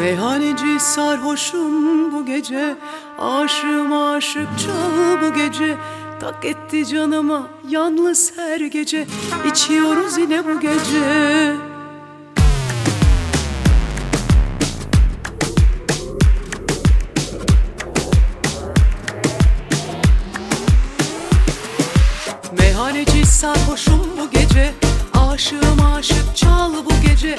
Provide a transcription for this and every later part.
Meyhaneci sarhoşum bu gece Aşığım aşık çal bu gece. Tak etti canıma yalnız her gece İçiyoruz yine bu gece. Meyhaneci sarhoşum bu gece Aşığım aşık çal bu gece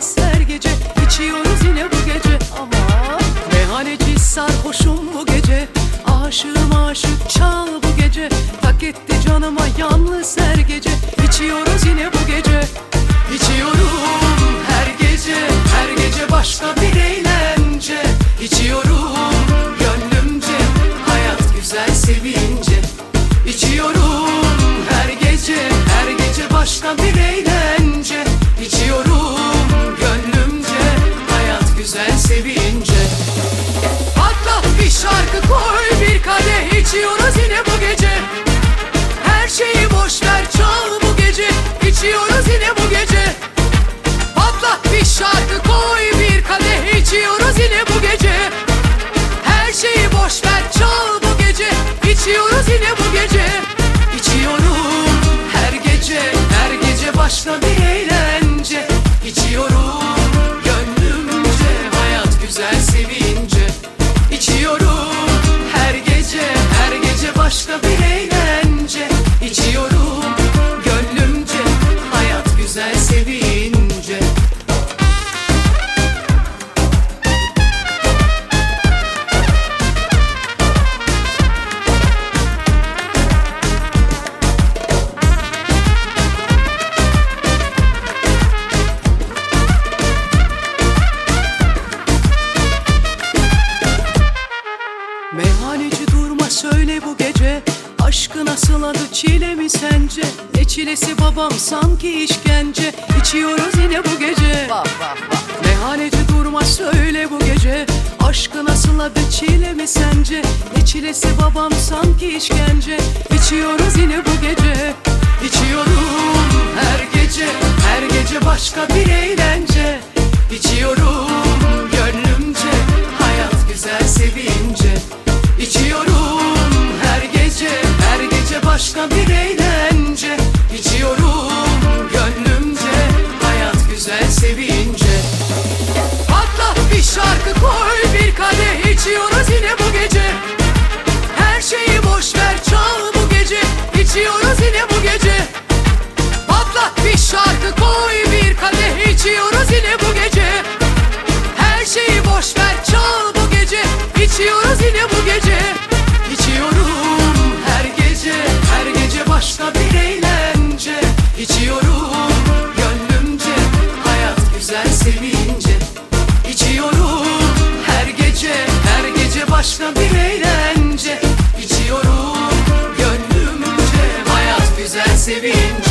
yalnız her gece İçiyoruz yine bu gece. Ama Meyhaneci sarhoşum bu gece. Aşığım aşık çal bu gece. Tak etti canıma yalnız her gece. İçiyoruz yine bu gece. İçiyorum her gece Her gece başka bir eğlence. İçiyorum gönlümce Hayat güzel sevince. İçiyorum her gece Her gece başka bir eğlence nasıl adı çile mi sence? Ne çilesi babam sanki işkence? İçiyoruz yine bu gece. Meyhaneci durma söyle bu gece. Aşkı nasıl adı çile mi sence? Ne çilesi babam sanki işkence? İçiyoruz yine bu gece. İçiyorum her gece. Her gece başka bir eğlence. İçiyorum başka bir eğlence. İçiyorum gönlümce Hayat güzel sevince. Patla bir şarkı koy bir kadeh içiyoruz yine bu gece. Her şeyi boş ver çal bu gece. İçiyoruz yine bu gece. Patla bir şarkı koy bir kadeh içiyoruz yine bu gece. Her şeyi boş ver çal bu gece. İçiyoruz yine bu gece. başka bir eğlence. İçiyorum gönlümce. Hayat güzel sevince